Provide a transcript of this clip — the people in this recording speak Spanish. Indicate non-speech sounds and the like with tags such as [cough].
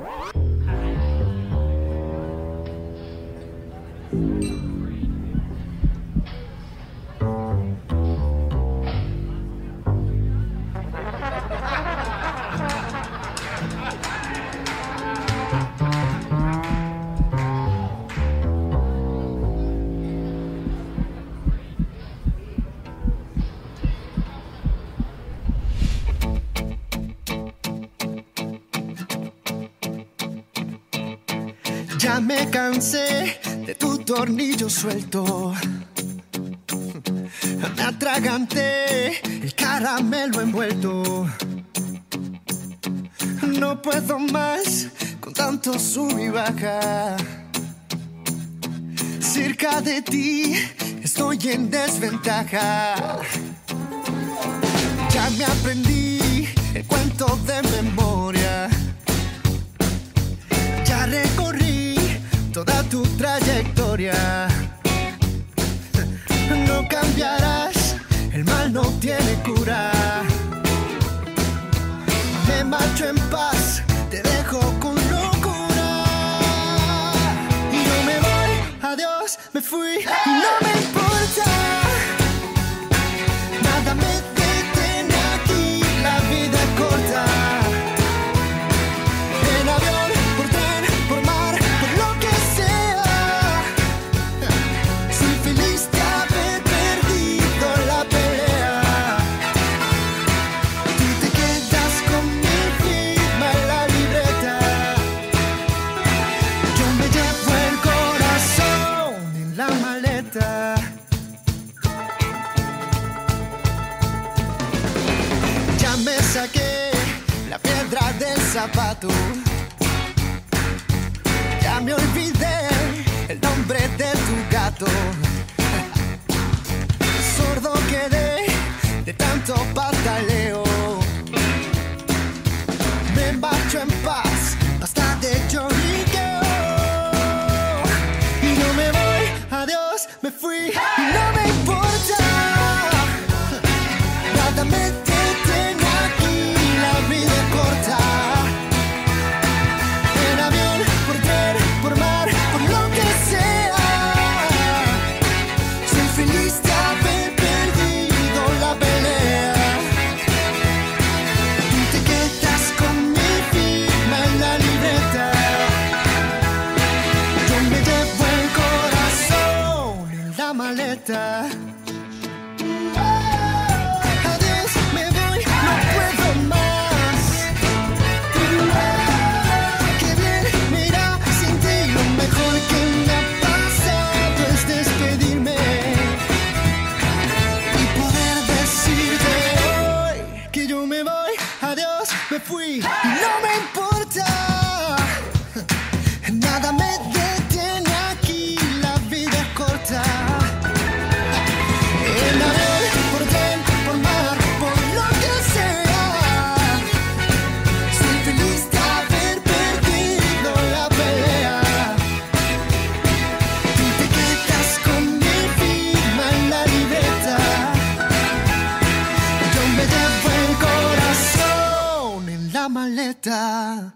Hi. Ya me cansé de tu tornillo suelto. Me atraganté el caramelo envuelto. No puedo más con tanto sub y baja. Cerca de ti estoy en desventaja. Ya me aprendí el cuento de historia [laughs] no cambiará. Ya me olvidé el nombre de tu gato. Sordo quedé de tanto pataleo. Me marcho en paz, basta de lloriqueo. Y no me voy, adiós, me fui. Adiós, me voy, no puedo más. Qué bien mira sin ti lo mejor que me ha pasado es despedirme y poder decirte hoy que yo me voy. Adiós, me fui. da